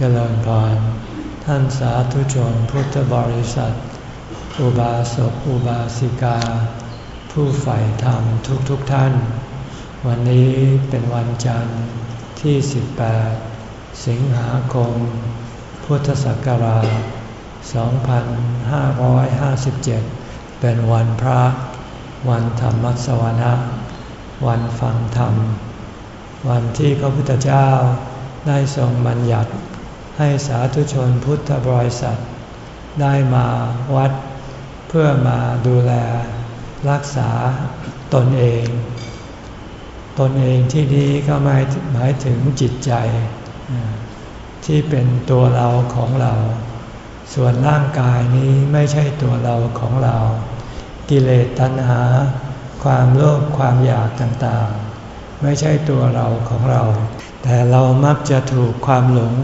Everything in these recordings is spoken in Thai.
เจริญพร ท่านสาธุชนพุทธบริษัท อุบาสกอุบาสิกา ผู้ใฝ่ธรรมทุกๆทท่าน วันนี้เป็นวันจันทร์ที่ 18 สิงหาคม พุทธศักราช 2557 เป็นวันพระ วันธรรมสวนะ วันฟังธรรม วันที่พระพุทธเจ้าได้ทรงบัญญัติ ให้สาธุชนพุทธบริษัท ได้มาวัด เพื่อมาดูแล รักษาตนเอง ตนเองที่นี้ก็หมายหมายถึงจิตใจ ที่เป็นตัวเราของเรา ส่วนร่างกายนี้ไม่ใช่ตัวเราของเรา กิเลสตัณหา ความโลภความอยากต่างๆ ไม่ใช่ตัวเราของเรา แต่เรามักจะถูกความหลง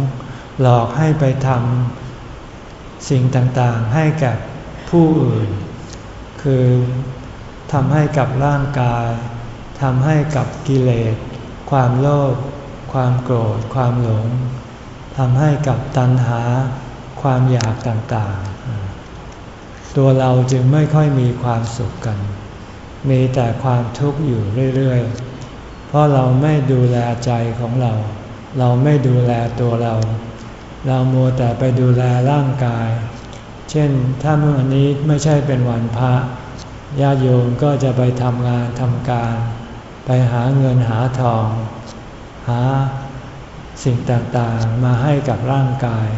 หลอกให้ไปทำสิ่งต่างๆให้กับผู้อื่น คือทำให้กับร่างกายทำให้กับกิเลส ความโลภความโกรธ ความหลงทำให้กับตัณหา ความอยากต่างๆ ตัวเราจึงไม่ค่อยมีความสุขกัน มีแต่ความทุกข์อยู่เรื่อยๆ เพราะเราไม่ดูแลใจของเรา เราไม่ดูแลตัวเรา เรามัวแต่ไปดูแลร่างกาย เช่นถ้าเมื่อวันนี้ไม่ใช่เป็นวันพระญาติโยมก็จะไปทำงานทำการ ไปหาเงินหาทอง หาสิ่งต่างๆ มาให้กับร่างกาย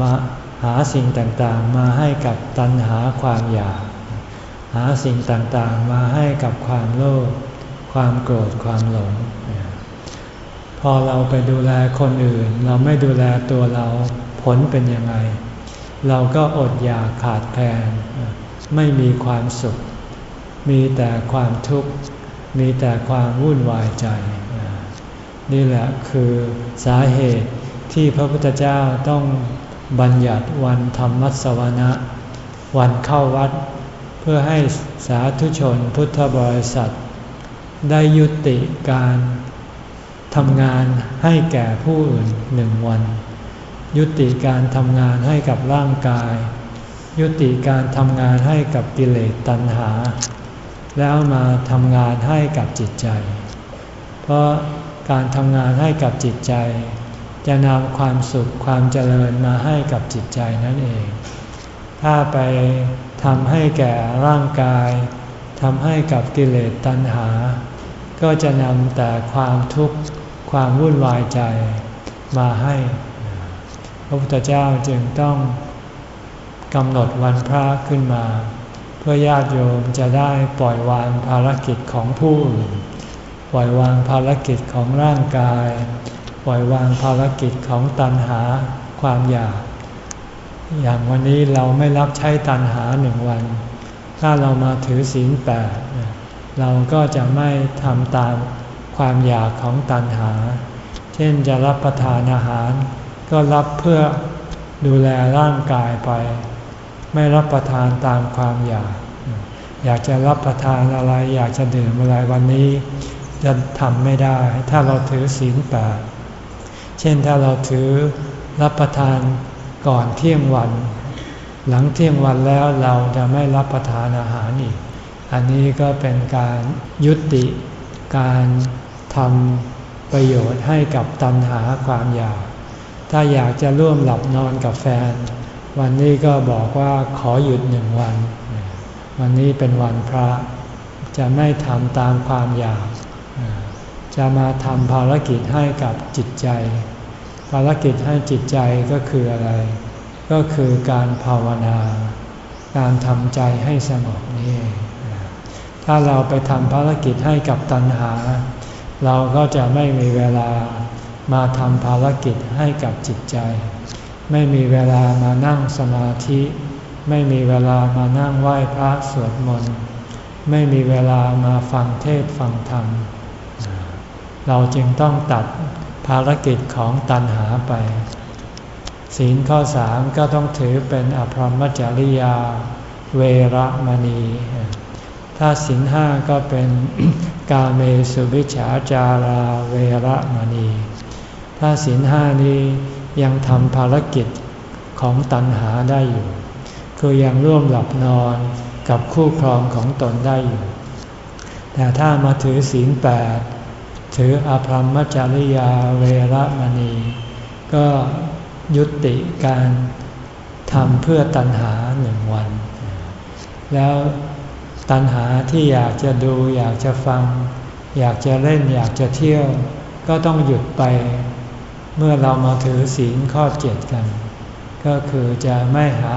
มาหาสิ่งต่างๆ มาให้กับตัณหาความอยาก หาสิ่งต่างๆ มาให้กับความโลภความโกรธความหลง พอเราไปดูแลคนอื่น เราไม่ดูแลตัวเราผลเป็นยังไง เราก็อดอยากขาดแคลนไม่มีความสุข มีแต่ความทุกข์ มีแต่ความวุ่นวายใจ นี่แหละคือสาเหตุที่พระพุทธเจ้าต้องบัญญัติวันธรรมสวนะวันเข้าวัด เพื่อให้สาธุชนพุทธบริษัท ได้ยุติการ ทำงานให้แก่ผู้อื่นหนึ่งวัน ยุติการทำงานให้กับร่างกาย ยุติการทำงานให้กับกิเลสตัณหา แล้วมาทำงานให้กับจิตใจ เพราะการทำงานให้กับจิตใจ จะนำความสุขความเจริญมาให้กับจิตใจนั่นเอง ถ้าไปทำให้แก่ร่างกายทำให้กับกิเลสตัณหา ก็จะนำแต่ความทุกข์ ความวุ่นวายใจมาให้ พระพุทธเจ้าจึงต้องกำหนดวันพระขึ้นมา เพื่อญาติโยมจะได้ปล่อยวางภารกิจของผู้อื่น ปล่อยวางภารกิจของร่างกาย ปล่อยวางภารกิจของตัณหาความอยาก อย่างวันนี้เราไม่รับใช้ตัณหาหนึ่งวัน ถ้าเรามาถือศีลแปดเราก็จะไม่ทำตาม ความอยากของตัณหา เช่นจะรับประทานอาหาร ก็รับเพื่อดูแลร่างกายไป ไม่รับประทานตามความอยาก อยากจะรับประทานอะไร อยากจะดื่มอะไรวันนี้จะทำไม่ได้ ถ้าเราถือศีลแปดเช่นถ้าเราถือรับประทานก่อนเที่ยงวัน หลังเที่ยงวันแล้วเราจะไม่รับประทานอาหารอีก อันนี้ก็เป็นการยุติการ ทำประโยชน์ให้กับตัณหาความอยาก ถ้าอยากจะร่วมหลับนอนกับแฟน วันนี้ก็บอกว่าขอหยุดหนึ่งวัน วันนี้เป็นวันพระ จะไม่ทำตามความอยาก จะมาทำภารกิจให้กับจิตใจ ภารกิจให้จิตใจก็คืออะไร ก็คือการภาวนา การทำใจให้สงบนี่ถ้าเราไปทำภารกิจให้กับตัณหา เราก็จะไม่มีเวลามาทำภารกิจให้กับจิตใจ ไม่มีเวลามานั่งสมาธิ ไม่มีเวลามานั่งไหว้พระสวดมนต์ไม่มีเวลามาฟังเทศฟังธรรม เราจึงต้องตัดภารกิจของตัณหาไป ศีลข้อสามก็ต้องถือเป็นอภรรมจริยา เวรมณี ถ้าศีลห้าก็เป็นกาเมสุวิชาจาราเวรมณี ถ้าศีลห้านี้ยังทำภารกิจของตัณหาได้อยู่ คือยังร่วมหลับนอนกับคู่ครองของตนได้อยู่ แต่ถ้ามาถือศีลแปดถืออภรรมจริยาเวรมณี ก็ยุติการทำเพื่อตัณหาหนึ่งวัน แล้ว ตัณหาที่อยากจะดูอยากจะฟัง อยากจะเล่นอยากจะเที่ยว ก็ต้องหยุดไป เมื่อเรามาถือศีลข้อเจ็ดกัน ก็คือจะไม่หา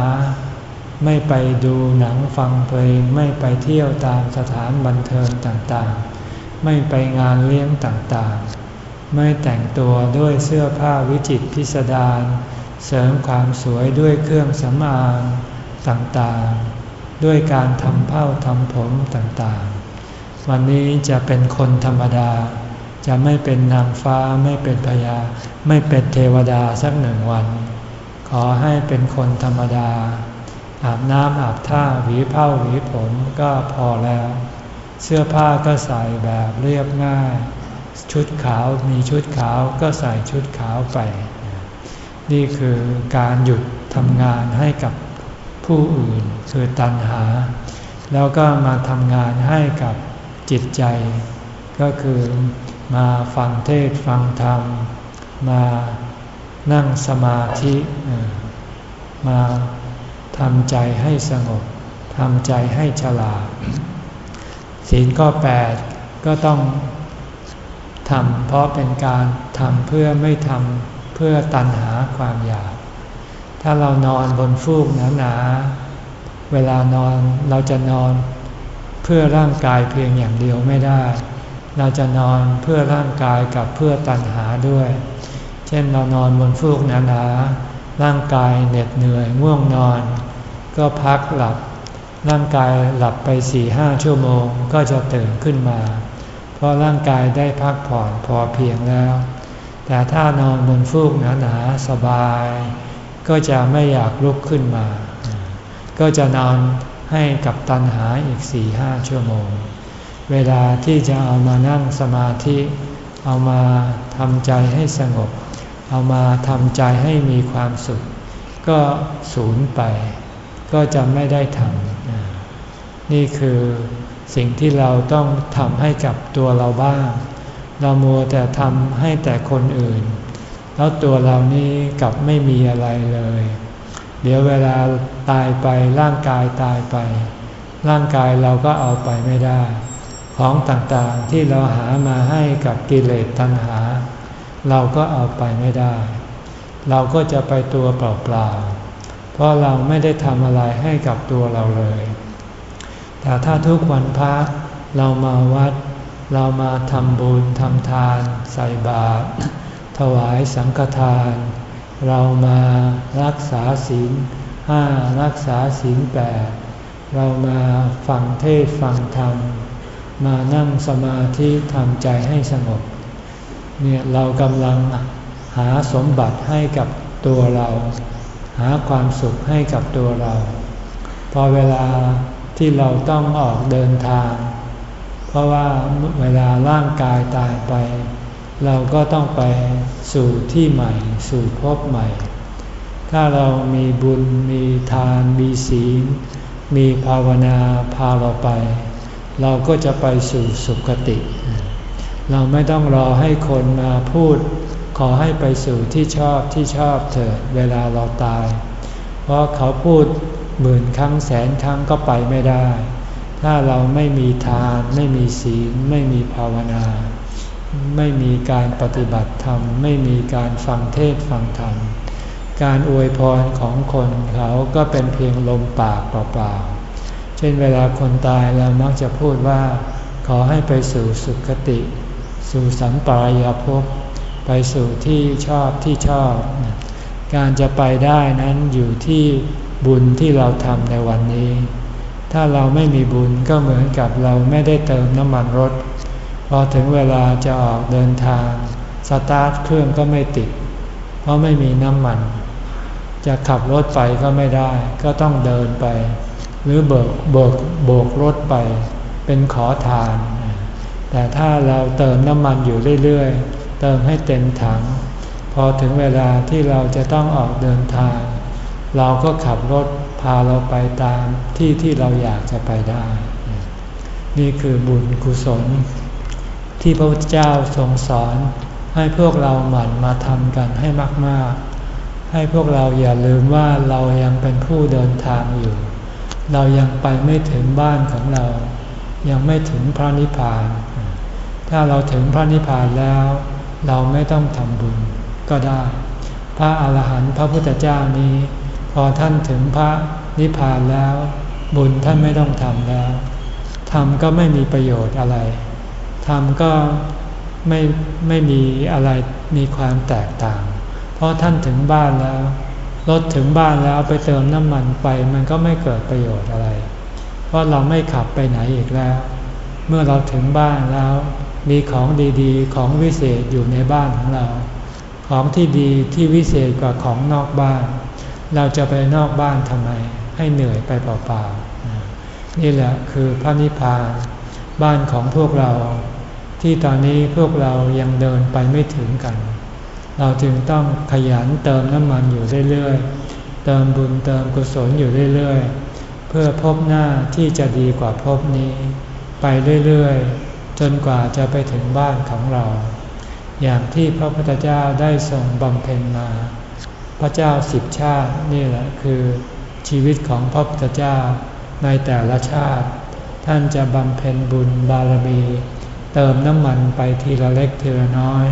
ไม่ไปดูหนังฟังเพลง ไม่ไปเที่ยวตามสถานบันเทิงต่างๆ ไม่ไปงานเลี้ยงต่างๆ ไม่แต่งตัวด้วยเสื้อผ้าวิจิตพิสดารเสริมความสวยด้วยเครื่องสำอางต่างๆ ด้วยการทำเผ้าทำผมต่างๆ วันนี้จะเป็นคนธรรมดา จะไม่เป็นนางฟ้าไม่เป็นพยา ไม่เป็นเทวดาสักหนึ่งวัน ขอให้เป็นคนธรรมดา อาบน้ำอาบท่าหวีเผ้าหวีผมก็พอแล้ว เสื้อผ้าก็ใส่แบบเรียบง่าย ชุดขาวมีชุดขาวก็ใส่ชุดขาวไป นี่คือการหยุดทำงานให้กับ ผู้อื่นคือตัณหา แล้วก็มาทำงานให้กับจิตใจ ก็คือมาฟังเทศฟังธรรม มานั่งสมาธิ มาทำใจให้สงบทำใจให้ฉลาดศีลข้อแปดก็ต้องทำเพราะเป็นการทำเพื่อไม่ทำเพื่อตันหาความอยาก ถ้าเรานอนบนฟูกหนาๆ เวลานอนเราจะนอนเพื่อร่างกายเพียงอย่างเดียวไม่ได้ เราจะนอนเพื่อร่างกายกับเพื่อตันหาด้วย เช่นเรานอนบนฟูกหนาๆ ร่างกายเหน็ดเหนื่อยง่วงนอน ก็พักหลับ ร่างกายหลับไปสี่ห้าชั่วโมงก็จะตื่นขึ้นมา เพราะร่างกายได้พักผ่อนพอเพียงแล้ว แต่ถ้านอนบนฟูกหนาๆสบาย ก็จะไม่อยากลุกขึ้นมา ก็จะนอนให้กับตันหาอีกสี่ห้าชั่วโมง เวลาที่จะเอามานั่งสมาธิ เอามาทำใจให้สงบ เอามาทำใจให้มีความสุข ก็สูญไป ก็จะไม่ได้ทำนี่คือสิ่งที่เราต้องทำให้กับตัวเราบ้าง เรามัวแต่ทำให้แต่คนอื่น แล้วตัวเรานี้กลับไม่มีอะไรเลย เดี๋ยวเวลาตายไปร่างกายตายไป ร่างกายเราก็เอาไปไม่ได้ ของต่างๆที่เราหามาให้กับกิเลสตัณหา เราก็เอาไปไม่ได้ เราก็จะไปตัวเปล่าๆเพราะเราไม่ได้ทำอะไรให้กับตัวเราเลย แต่ถ้าทุกวันพระเรามาวัด เรามาทำบุญทำทาน ใส่บาตร วายสังฆทาน เรามารักษาศีลห้ารักษาศีลแปดเรามาฟังเทศฟังธรรม มานั่งสมาธิทำใจให้สงบเนี่ยเรากำลังหาสมบัติให้กับตัวเรา หาความสุขให้กับตัวเรา พอเวลาที่เราต้องออกเดินทาง เพราะว่าเวลาร่างกายตายไป เราก็ต้องไปสู่ที่ใหม่ สู่พบใหม่ ถ้าเรามีบุญมีทาน มีศีล มีภาวนาพาเราไป เราก็จะไปสู่สุคติ เราไม่ต้องรอให้คนมาพูด ขอให้ไปสู่ที่ชอบที่ชอบเถิดเวลาเราตาย เพราะเขาพูดหมื่นครั้งแสนครั้งก็ไปไม่ได้ ถ้าเราไม่มีทาน ไม่มีศีล ไม่มีภาวนา ไม่มีการปฏิบัติธรรม ไม่มีการฟังเทศฟังธรรม การอวยพรของคนเขาก็เป็นเพียงลมปากเปล่าๆ เช่นเวลาคนตายเรามักจะพูดว่า ขอให้ไปสู่สุคติ สู่สันปรายภพไปสู่ที่ชอบที่ชอบ การจะไปได้นั้นอยู่ที่บุญที่เราทำในวันนี้ ถ้าเราไม่มีบุญก็เหมือนกับเราไม่ได้เติมน้ำมันรถ พอถึงเวลาจะออกเดินทาง สตาร์ทเครื่องก็ไม่ติด เพราะไม่มีน้ำมัน จะขับรถไปก็ไม่ได้ ก็ต้องเดินไป หรือเบิกเบิกโบกรถไป เป็นขอทาน แต่ถ้าเราเติมน้ำมันอยู่เรื่อยๆ เติมให้เต็มถัง พอถึงเวลาที่เราจะต้องออกเดินทาง เราก็ขับรถพาเราไปตามที่ที่เราอยากจะไปได้ นี่คือบุญกุศล ที่พระพุทธเจ้าทรงสอน ให้พวกเราหมั่นมาทำกันให้มากๆ ให้พวกเราอย่าลืมว่าเรายังเป็นผู้เดินทางอยู่ เรายังไปไม่ถึงบ้านของเรา ยังไม่ถึงพระนิพพาน ถ้าเราถึงพระนิพพานแล้ว เราไม่ต้องทำบุญก็ได้ พระอาหารหันต์พระพุทธเจ้านี้ พอท่านถึงพระนิพพานแล้ว บุญท่านไม่ต้องทำแล้วทำก็ไม่มีประโยชน์อะไร ทำก็ไม่ไม่มีอะไรมีความแตกต่าง เพราะท่านถึงบ้านแล้วรถถึงบ้านแล้วไปเติมน้ำมันไปมันก็ไม่เกิดประโยชน์อะไร เพราะเราไม่ขับไปไหนอีกแล้ว เมื่อเราถึงบ้านแล้ว มีของดีๆ ของวิเศษอยู่ในบ้านของเรา ของที่ดีที่วิเศษกว่าของนอกบ้าน เราจะไปนอกบ้านทำไม ให้เหนื่อยไปเปล่าๆนี่แหละคือพระนิพพานบ้านของพวกเรา ที่ตอนนี้พวกเรายังเดินไปไม่ถึงกัน เราจึงต้องขยันเติมน้ำมันอยู่เรื่อยๆ เติมบุญเติมกุศลอยู่เรื่อยๆ เพื่อพบหน้าที่จะดีกว่าพบนี้ ไปเรื่อยๆ จนกว่าจะไปถึงบ้านของเรา อย่างที่พระพุทธเจ้าได้ทรงบำเพ็ญมา พระเจ้าสิบชาตินี่แหละคือชีวิตของพระพุทธเจ้าในแต่ละชาติ ท่านจะบำเพ็ญบุญบารมี เติมน้ำมันไปทีละเล็กทีละน้อย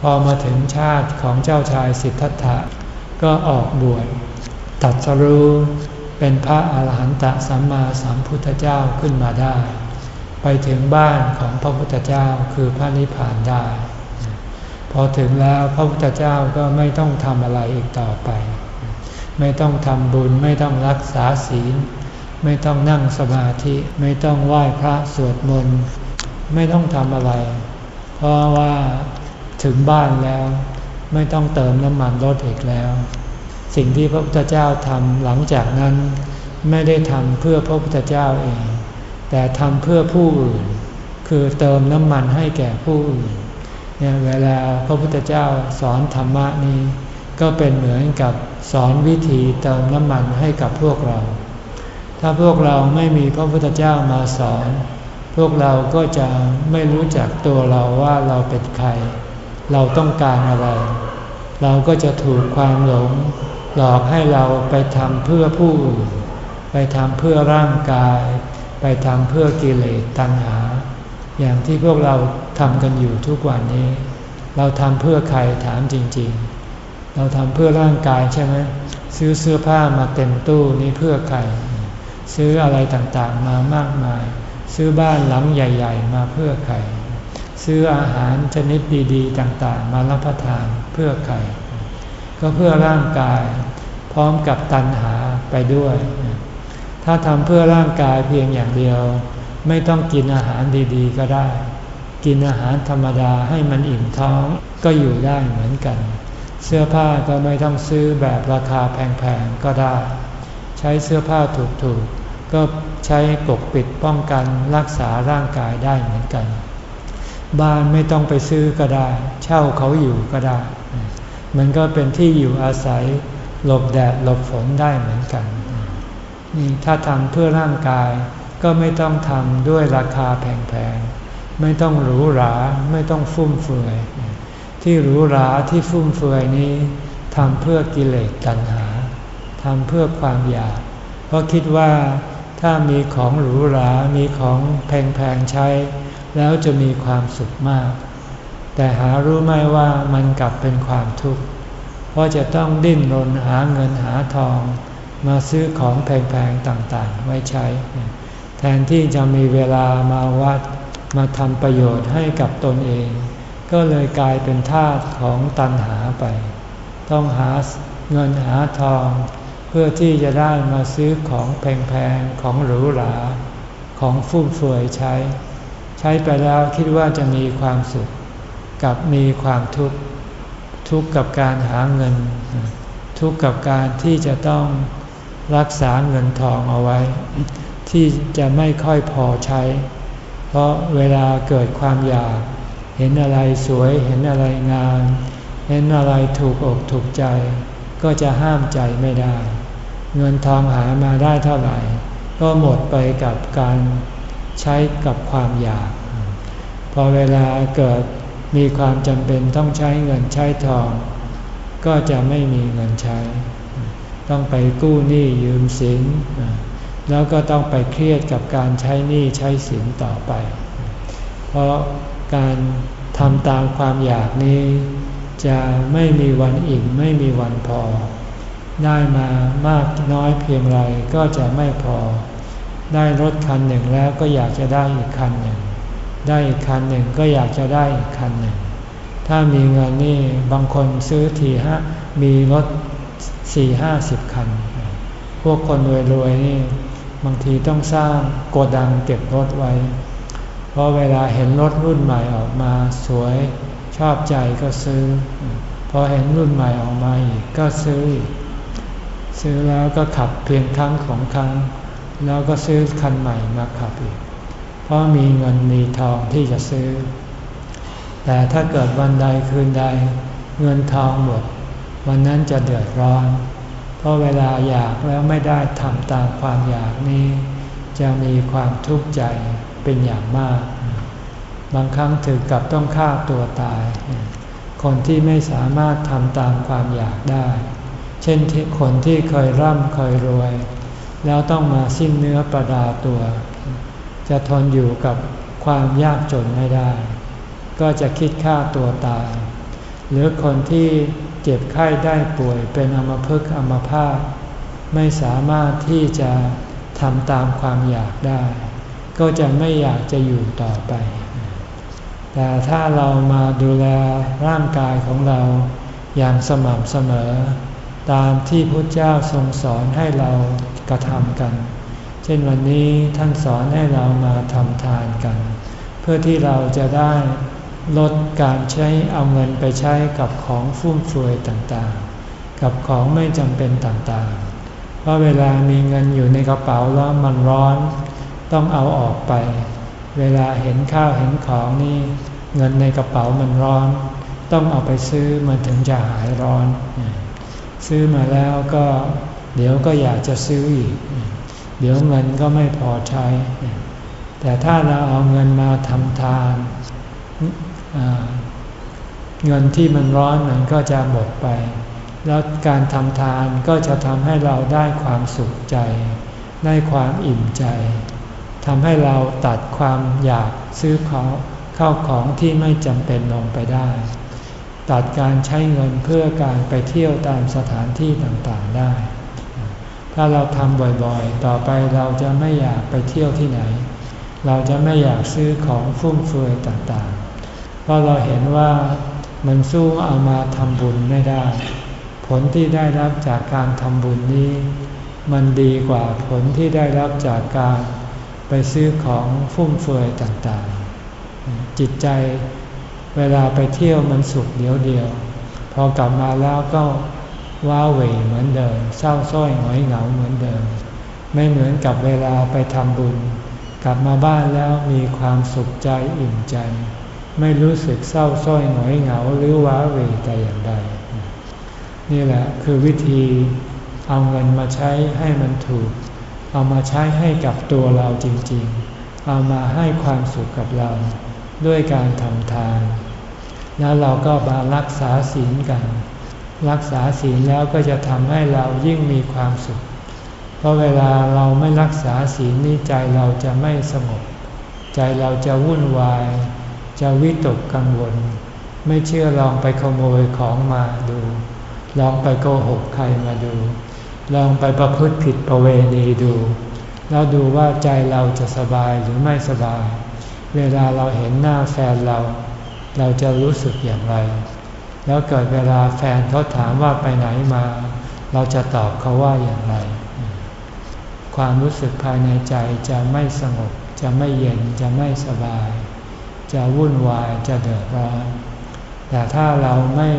พอมาถึงชาติของเจ้าชายสิทธัตถะก็ออกบวชตัดสรู้เป็นพระอาหารหันตสัมมาสัมพุทธเจ้าขึ้นมาได้ ไปถึงบ้านของพระพุทธเจ้าคือพระนิพพานได้ พอถึงแล้วพระพุทธเจ้าก็ไม่ต้องทำอะไรอีกต่อไป ไม่ต้องทำบุญไม่ต้องรักษาศีล ไม่ต้องนั่งสมาธิ ไม่ต้องไหว้พระสวดมนต์ ไม่ต้องทำอะไร เพราะว่าถึงบ้านแล้ว ไม่ต้องเติมน้ำมันรถอีกแล้ว สิ่งที่พระพุทธเจ้าทำหลังจากนั้น ไม่ได้ทำเพื่อพระพุทธเจ้าเอง แต่ทำเพื่อผู้อื่น คือเติมน้ำมันให้แก่ผู้อื่นเนี่ยเวลาพระพุทธเจ้าสอนธรรมะนี้ ก็เป็นเหมือนกับสอนวิธีเติมน้ำมันให้กับพวกเรา ถ้าพวกเราไม่มีพระพุทธเจ้ามาสอน พวกเราก็จะไม่รู้จักตัวเราว่าเราเป็นใคร เราต้องการอะไร เราก็จะถูกความหลง หลอกให้เราไปทำเพื่อผู้อื่น ไปทำเพื่อร่างกาย ไปทำเพื่อกิเลสตัณหา อย่างที่พวกเราทำกันอยู่ทุกวันนี้ เราทำเพื่อใครถามจริง ๆ เราทำเพื่อร่างกายใช่ไหมซื้อเสื้อผ้ามาเต็มตู้นี้เพื่อใคร ซื้ออะไรต่างๆมามากมาย ซื้อบ้านหลังใหญ่ ๆ มาเพื่อใคร ซื้ออาหารชนิดดีๆ ต่างๆ มารับประทานเพื่อใคร ก็เพื่อร่างกาย พร้อมกับตัณหาไปด้วย ถ้าทำเพื่อร่างกายเพียงอย่างเดียว ไม่ต้องกินอาหารดีๆ ก็ได้ กินอาหารธรรมดาให้มันอิ่มท้องก็อยู่ได้เหมือนกัน เสื้อผ้าก็ไม่ต้องซื้อแบบราคาแพงๆ ก็ได้ ใช้เสื้อผ้าถูกๆก็ ใช้ปกปิดป้องกันรักษาร่างกายได้เหมือนกัน บ้านไม่ต้องไปซื้อก็ได้ เช่าเขาอยู่ก็ได้ มันก็เป็นที่อยู่อาศัยหลบแดดหลบฝนได้เหมือนกันนี่ถ้าทำเพื่อร่างกายก็ไม่ต้องทำด้วยราคาแพงๆ ไม่ต้องหรูหรา ไม่ต้องฟุ่มเฟือย ที่หรูหราที่ฟุ่มเฟือยนี้ทำเพื่อกิเลสตัณหาทำเพื่อความอยาก เพราะคิดว่า ถ้ามีของหรูหรา มีของแพงๆใช้ แล้วจะมีความสุขมาก แต่หารู้ไหมว่ามันกลับเป็นความทุกข์ เพราะจะต้องดิ้นรนหาเงินหาทอง มาซื้อของแพงๆต่างๆ ไว้ใช้ แทนที่จะมีเวลามาวัดมาทำประโยชน์ให้กับตนเอง ก็เลยกลายเป็นทาสของตันหาไป ต้องหาเงินหาทอง พื่อที่จะได้มาซื้อของแพงๆ ของหรูหรา ของฟุ่มเฟือยใช้ ใช้ไปแล้วคิดว่าจะมีความสุข กับมีความทุกข์ ทุกข์กับการหาเงิน ทุกข์กับการที่จะต้องรักษาเงินทองเอาไว้ ที่จะไม่ค่อยพอใช้ เพราะเวลาเกิดความอยาก เห็นอะไรสวยเห็นอะไรงามเห็นอะไรถูกอกถูกใจ ก็จะห้ามใจไม่ได้ เงินทองหามาได้เท่าไหร่ ก็หมดไปกับการใช้กับความอยาก พอเวลาเกิดมีความจำเป็นต้องใช้เงินใช้ทอง ก็จะไม่มีเงินใช้ ต้องไปกู้หนี้ยืมสิน แล้วก็ต้องไปเครียดกับการใช้หนี้ใช้สินต่อไป เพราะการทำตามความอยากนี้ จะไม่มีวันอิ่มไม่มีวันพอ ได้มามากน้อยเพียงไรก็จะไม่พอ ได้รถคันหนึ่งแล้วก็อยากจะได้อีกคันหนึ่ง ได้อีกคันหนึ่งก็อยากจะได้อีกคันหนึ่ง ถ้ามีเงินนี่บางคนซื้อทีฮะมีรถสี่ห้าสิบคัน พวกคนรวยๆนี่บางทีต้องสร้างโกดังเก็บรถไว้ เพราะเวลาเห็นรถรุ่นใหม่ออกมาสวยชอบใจก็ซื้อ พอเห็นรุ่นใหม่ออกมาอีกก็ซื้อ ซื้อแล้วก็ขับเพียงครั้งของครั้ง แล้วก็ซื้อคันใหม่มาขับอีก เพราะมีเงินมีทองที่จะซื้อ แต่ถ้าเกิดวันใดคืนใด เงินทองหมด วันนั้นจะเดือดร้อน เพราะเวลาอยากแล้วไม่ได้ทำตามความอยากนี้ จะมีความทุกข์ใจเป็นอย่างมาก บางครั้งถึงกับต้องฆ่าตัวตาย คนที่ไม่สามารถทำตามความอยากได้ เช่นที่คนที่เคยร่ำเคยรวย แล้วต้องมาสิ้นเนื้อประดาตัว จะทนอยู่กับความยากจนไม่ได้ ก็จะคิดฆ่าตัวตาย หรือคนที่เจ็บไข้ได้ป่วยเป็นอมภพอมภาพไม่สามารถที่จะทำตามความอยากได้ ก็จะไม่อยากจะอยู่ต่อไป แต่ถ้าเรามาดูแลร่างกายของเราอย่างสม่ำเสมอ ตามที่พระเจ้าทรงสอนให้เรากระทำกัน เช่นวันนี้ท่านสอนให้เรามาทำทานกัน เพื่อที่เราจะได้ลดการใช้เอาเงินไปใช้กับของฟุ่มเฟือยต่างๆ กับของไม่จำเป็นต่างๆ เพราะเวลามีเงินอยู่ในกระเป๋าแล้วมันร้อน ต้องเอาออกไป เวลาเห็นข้าวเห็นของนี่เงินในกระเป๋ามันร้อน ต้องเอาไปซื้อมันถึงจะหายร้อน ซื้อมาแล้วก็เดี๋ยวก็อยากจะซื้ออีก เดี๋ยวเงินก็ไม่พอใช้ แต่ถ้าเราเอาเงินมาทำทานเงินที่มันร้อนมันก็จะหมดไป แล้วการทำทานก็จะทำให้เราได้ความสุขใจ ได้ความอิ่มใจทำให้เราตัดความอยากซื้อของเข้าของที่ไม่จำเป็นลงไปได้ ตัดการใช้เงินเพื่อการไปเที่ยวตามสถานที่ต่างๆได้ ถ้าเราทำบ่อยๆ ต่อไปเราจะไม่อยากไปเที่ยวที่ไหน เราจะไม่อยากซื้อของฟุ่มเฟือยต่างๆ เพราะเราเห็นว่ามันสู้เอามาทำบุญไม่ได้ ผลที่ได้รับจากการทำบุญนี้ มันดีกว่าผลที่ได้รับจากการไปซื้อของฟุ่มเฟือยต่างๆ จิตใจ เวลาไปเที่ยวมันสุขเดียวเดียว พอกลับมาแล้วก็ว้าเหวเหมือนเดิม เศร้าส้อยหงอยเหงาเหมือนเดิม ไม่เหมือนกับเวลาไปทำบุญ กลับมาบ้านแล้วมีความสุขใจอิ่มใจ ไม่รู้สึกเศร้าส้อยหงอยเหงาหรือว้าเหวแต่อย่างใด นี่แหละคือวิธีเอาเงินมาใช้ให้มันถูก เอามาใช้ให้กับตัวเราจริงๆ เอามาให้ความสุขกับเราด้วยการทำทาน แล้วเราก็มารักษาศีลกัน รักษาศีลแล้วก็จะทำให้เรายิ่งมีความสุข เพราะเวลาเราไม่รักษาศีลนี่ใจเราจะไม่สงบ ใจเราจะวุ่นวาย จะวิตกกังวล ไม่เชื่อลองไปขโมยของมาดู ลองไปโกหกใครมาดู ลองไปประพฤติผิดประเวณีดู แล้วดูว่าใจเราจะสบายหรือไม่สบาย เวลาเราเห็นหน้าแฟนเรา เราจะรู้สึกอย่างไร แล้วเกิดเวลาแฟนเขาถามว่าไปไหนมา เราจะตอบเขาว่าอย่างไร ความรู้สึกภายในใจจะไม่สงบ จะไม่เย็นจะไม่สบาย จะวุ่นวายจะเดือดร้อนแต่ถ้าเราไม่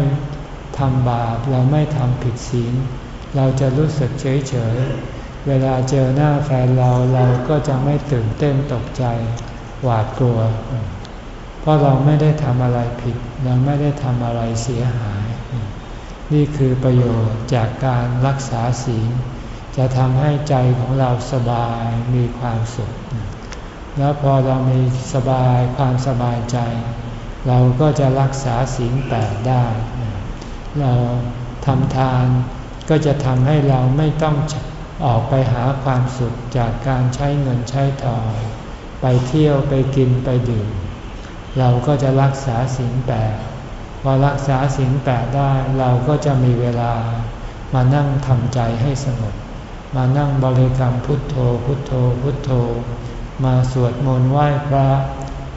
ทำบาปเราไม่ทำผิดศีลเราจะรู้สึกเฉยเฉยเวลาเจอหน้าแฟนเราเราก็จะไม่ตื่นเต้นตกใจ หวาดกลัว ราะเราไม่ได้ทำอะไรผิด เราไม่ได้ทำอะไรเสียหาย นี่คือประโยชน์จากการรักษาศีล จะทำให้ใจของเราสบายมีความสุข แล้วพอเรามีสบายความสบายใจ เราก็จะรักษาศีลแปดได้ เราทำทานก็จะทำให้เราไม่ต้องออกไปหาความสุขจากการใช้เงินใช้ทองไปเที่ยวไปกินไปดื่ม เราก็จะรักษาศีลแปดพอรักษาศีลแปดได้เราก็จะมีเวลามานั่งทำใจให้สงบมานั่งบริกรรมพุทโธพุทโธพุทโธ มาสวดมนต์ไหว้พระ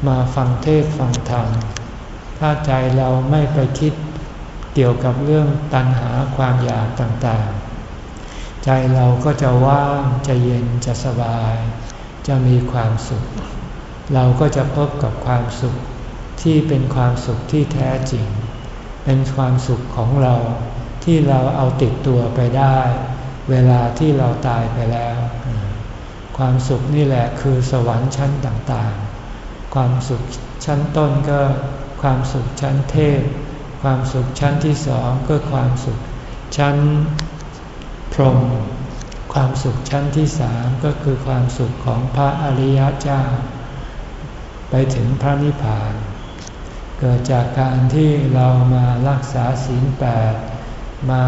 มาฟังเทศฟังธรรมถ้าใจเราไม่ไปคิดเกี่ยวกับเรื่องตัณหาความอยากต่างๆ ใจเราก็จะว่างจะเย็นจะสบาย จะมีความสุข เราก็จะพบกับความสุขที่เป็นความสุขที่แท้จริง เป็นความสุขของเราที่เราเอาติดตัวไปได้ เวลาที่เราตายไปแล้ว ความสุขนี่แหละคือสวรรค์ชั้นต่างๆ ความสุขชั้นต้นก็ความสุขชั้นเทพ ความสุขชั้นที่สองก็ความสุขชั้นพรหมความสุขชั้นที่สามก็คือความสุขของพระอริยเจ้า ไปถึงพระนิพพาน เกิดจากการที่เรามารักษาศีลแปดมา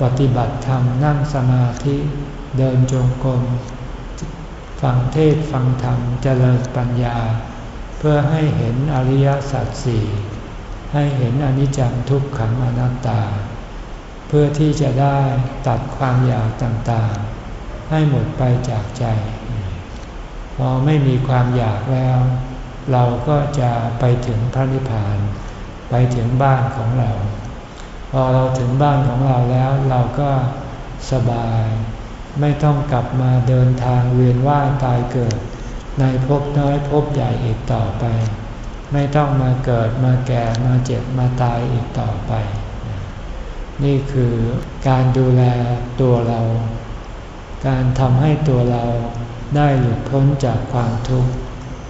ปฏิบัติธรรมนั่งสมาธิเดินจงกรมฟังเทศฟังธรรมเจริญปัญญา เพื่อให้เห็นอริยสัจสี่ให้เห็นอนิจจังทุกขังอนัตตา เพื่อที่จะได้ตัดความอยากต่างๆ ให้หมดไปจากใจ อไม่มีความอยากแล้ว เราก็จะไปถึงพระนิพพาน ไปถึงบ้านของเรา พอเราถึงบ้านของเราแล้วเราก็สบาย ไม่ต้องกลับมาเดินทางเวียนว่ายตายเกิด ในภพน้อยภพใหญ่อีกต่อไป ไม่ต้องมาเกิดมาแก่มาเจ็บมาตายอีกต่อไป นี่คือการดูแลตัวเรา การทำให้ตัวเรา ได้หลุดพ้นจากความทุกข์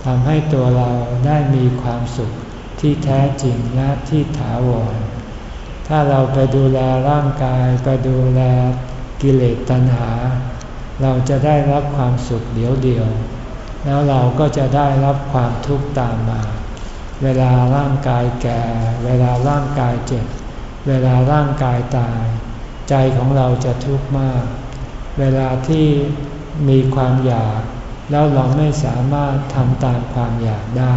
ทำให้ตัวเราได้มีความสุขที่แท้จริงและที่ถาวร ถ้าเราไปดูแลร่างกายไปดูแลกิเลสตัณหา เราจะได้รับความสุขเดียวเดียว แล้วเราก็จะได้รับความทุกข์ตามมา เวลาร่างกายแก่ เวลาร่างกายเจ็บ เวลาร่างกายตาย ใจของเราจะทุกข์มาก เวลาที่ มีความอยาก แล้วเราไม่สามารถทำตามความอยากได้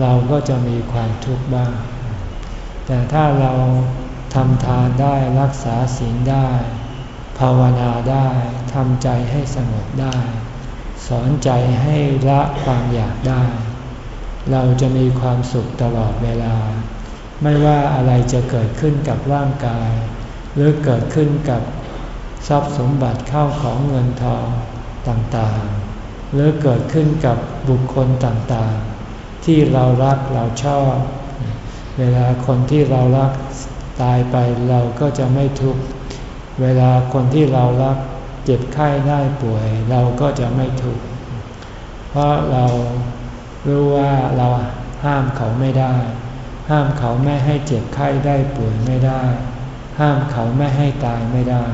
เราก็จะมีความทุกข์บ้าง แต่ถ้าเราทำทานได้รักษาศีลได้ ภาวนาได้ทำใจให้สงบได้ สอนใจให้ละความอยากได้ เราจะมีความสุขตลอดเวลา ไม่ว่าอะไรจะเกิดขึ้นกับร่างกาย หรือเกิดขึ้นกับ ทรัพย์สมบัติเข้าของเงินทองต่างๆ หรือเกิดขึ้นกับบุคคลต่างๆ ที่เรารักเราชอบ เวลาคนที่เรารักตายไปเราก็จะไม่ทุกข์ เวลาคนที่เรารักเจ็บไข้ได้ป่วย เราก็จะไม่ทุกข์ เพราะเรารู้ว่าเราห้ามเขาไม่ได้ ห้ามเขาไม่ให้เจ็บไข้ได้ป่วยไม่ได้ ห้ามเขาไม่ให้ตายไม่ได้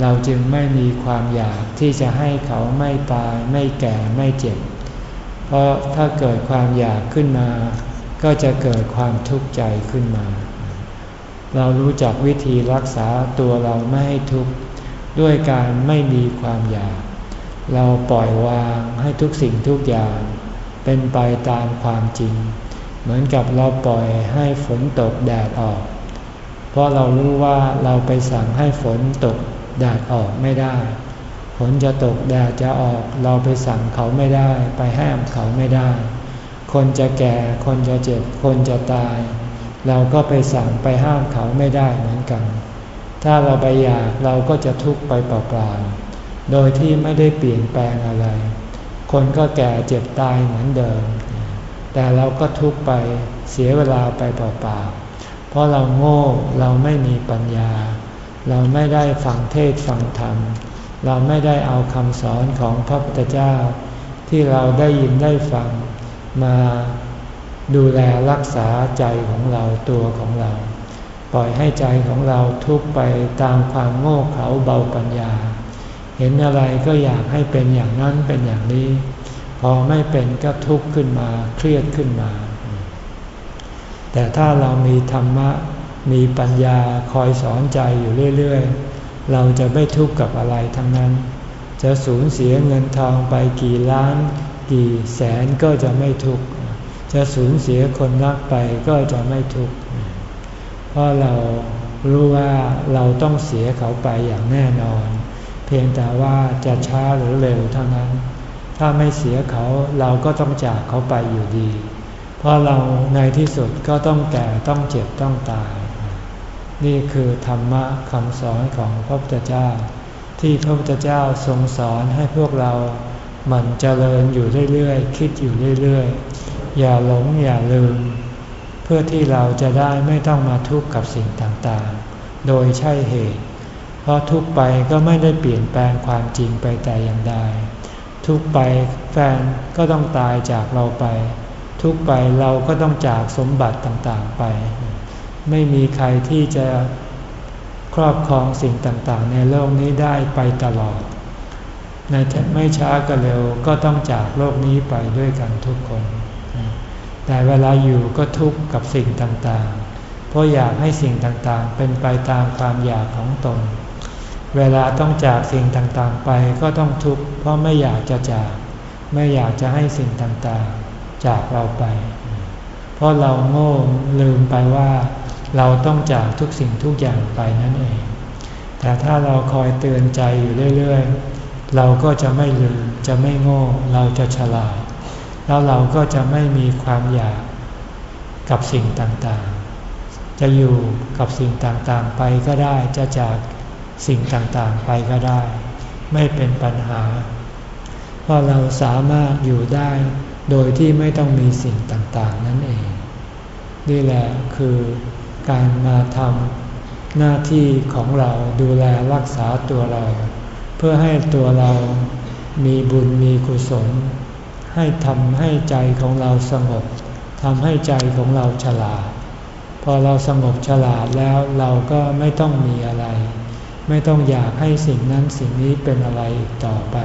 เราจึงไม่มีความอยากที่จะให้เขาไม่ตายไม่แก่ไม่เจ็บ เพราะถ้าเกิดความอยากขึ้นมา ก็จะเกิดความทุกข์ใจขึ้นมา เรารู้จักวิธีรักษาตัวเราไม่ให้ทุกข์ด้วยการไม่มีความอยาก เราปล่อยวางให้ทุกสิ่งทุกอย่าง เป็นไปตามความจริง เหมือนกับเราปล่อยให้ฝนตกแดดออก เพราะเรารู้ว่าเราไปสั่งให้ฝนตก แดดออกไม่ได้ฝนจะตกแดดจะออกเราไปสั่งเขาไม่ได้ ไปห้ามเขาไม่ได้ คนจะแก่คนจะเจ็บ คนจะตาย เราก็ไปสั่งไปห้ามเขาไม่ได้เหมือนกัน ถ้าเราไปอยากเราก็จะทุกข์ไปเปล่าๆโดยที่ไม่ได้เปลี่ยนแปลงอะไร คนก็แก่เจ็บตายเหมือนเดิม แต่เราก็ทุกข์ไปเสียเวลาไปเปล่าๆเพราะเราโง่เราไม่มีปัญญา เราไม่ได้ฟังเทศฟังธรรม เราไม่ได้เอาคำสอนของพระพุทธเจ้า ที่เราได้ยินได้ฟังมาดูแลรักษาใจของเราตัวของเรา ปล่อยให้ใจของเราทุกไปตามความโง่เขลาเบาปัญญา เห็นอะไรก็อยากให้เป็นอย่างนั้นเป็นอย่างนี้ พอไม่เป็นก็ทุกข์ขึ้นมาเครียดขึ้นมา แต่ถ้าเรามีธรรมะ มีปัญญาคอยสอนใจอยู่เรื่อยๆ เราจะไม่ทุกข์กับอะไรทั้งนั้น จะสูญเสียเงินทองไปกี่ล้าน กี่แสนก็จะไม่ทุกข์ จะสูญเสียคนรักไปก็จะไม่ทุกข์ เพราะเรารู้ว่าเราต้องเสียเขาไปอย่างแน่นอน เพียงแต่ว่าจะช้าหรือเร็วเท่านั้น ถ้าไม่เสียเขาเราก็ต้องจากเขาไปอยู่ดี เพราะเราในที่สุดก็ต้องแก่ต้องเจ็บต้องตาย นี่คือธรรมะคำสอนของพระพุทธเจ้า ที่พระพุทธเจ้าทรงสอนให้พวกเราหมั่นเจริญอยู่เรื่อยๆ คิดอยู่เรื่อยๆ อย่าหลงอย่าลืม เพื่อที่เราจะได้ไม่ต้องมาทุกข์กับสิ่งต่างๆ โดยใช่เหตุ เพราะทุกไปก็ไม่ได้เปลี่ยนแปลงความจริงไปแต่อย่างใด ทุกไปแฟนก็ต้องตายจากเราไป ทุกไปเราก็ต้องจากสมบัติต่างๆไป ไม่มีใครที่จะครอบครองสิ่งต่างๆ ในโลกนี้ได้ไปตลอด ในไม่ช้าก็เร็วก็ต้องจากโลกนี้ไปด้วยกันทุกคน แต่เวลาอยู่ก็ทุกข์กับสิ่งต่างๆ เพราะอยากให้สิ่งต่างๆ เป็นไปตามความอยากของตน เวลาต้องจากสิ่งต่างๆไปก็ต้องทุกข์เพราะไม่อยากจะจาก ไม่อยากจะให้สิ่งต่างๆ จากเราไป เพราะเราโง่ลืมไปว่า เราต้องจากทุกสิ่งทุกอย่างไปนั่นเอง แต่ถ้าเราคอยเตือนใจอยู่เรื่อยๆ เราก็จะไม่ลืมจะไม่โง่ เราจะฉลาด แล้วเราก็จะไม่มีความอยากกับสิ่งต่างๆ จะอยู่กับสิ่งต่างๆไปก็ได้ จะจากสิ่งต่างๆไปก็ได้ ไม่เป็นปัญหา เพราะเราสามารถอยู่ได้โดยที่ไม่ต้องมีสิ่งต่างๆ นั่นเอง นี่แหละคือ การมาทำหน้าที่ของเราดูแลรักษาตัวเรา เพื่อให้ตัวเรามีบุญมีกุศล ให้ทำให้ใจของเราสงบทำให้ใจของเราฉลาด พอเราสงบฉลาดแล้วเราก็ไม่ต้องมีอะไร ไม่ต้องอยากให้สิ่งนั้นสิ่งนี้เป็นอะไรอีกต่อไป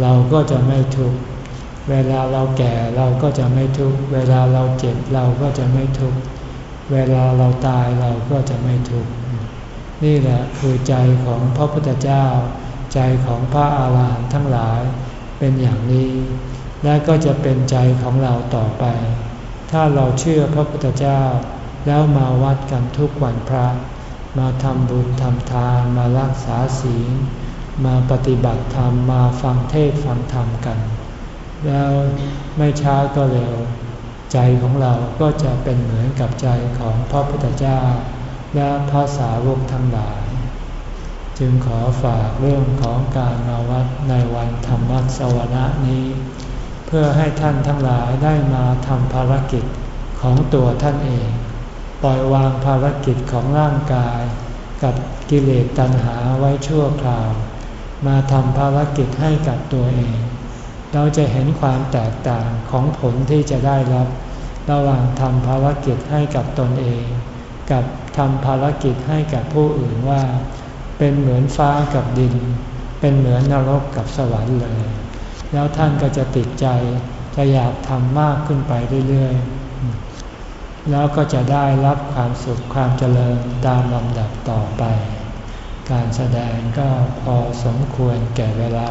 เราก็จะไม่ทุกข์เวลาเราแก่เราก็จะไม่ทุกข์เวลาเราเจ็บเราก็จะไม่ทุกข์ เวลาเราตายเราก็จะไม่ทุกข์นี่แหละคือใจของพระพุทธเจ้า ใจของพระอาหารหันต์ทั้งหลายเป็นอย่างนี้ และก็จะเป็นใจของเราต่อไป ถ้าเราเชื่อพระพุทธเจ้า แล้วมาวัดกันทุกวันพระ มาทำบุญทำทานมารักษาศีลมาปฏิบัติธรรมมาฟังเทศฟังธรรมกัน แล้วไม่ช้าก็เร็ว ใจของเราก็จะเป็นเหมือนกับใจของพระพุทธเจ้า และพระสาวกทั้งหลาย จึงขอฝากเรื่องของการมาวัดในวันธรรมสวนะนี้ เพื่อให้ท่านทั้งหลายได้มาทำภารกิจของตัวท่านเอง ปล่อยวางภารกิจของร่างกาย กับกิเลสตัณหาไว้ชั่วคราว มาทำภารกิจให้กับตัวเอง เราจะเห็นความแตกต่างของผลที่จะได้รับ ระหว่างทำภารกิจให้กับตนเอง กับทำภารกิจให้กับผู้อื่นว่า เป็นเหมือนฟ้ากับดิน เป็นเหมือนนรกกับสวรรค์เลย แล้วท่านก็จะติดใจจะอยากทำมากขึ้นไปเรื่อยๆ แล้วก็จะได้รับความสุขความเจริญตามลำดับต่อไป การแสดงก็พอสมควรแก่เวลา